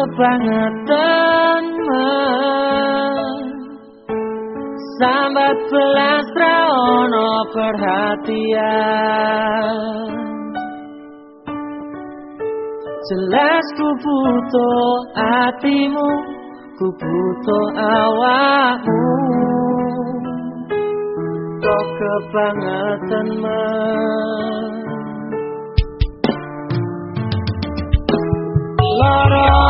kebangetan Sambat belas raono perhatian. Jelas ku butuh hatimu Ku butuh awakmu. Kok kebangetan Loro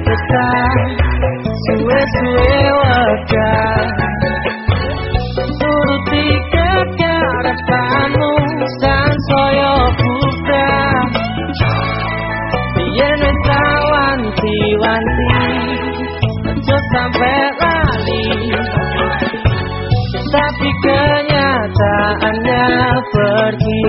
cepetan Suwe-suwe waka Turuti kekarepanmu Dan soyo buka Biar wanti-wanti Terus sampai lali Tapi kenyataannya pergi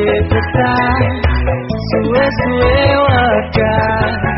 kita Suwe-suwe wakar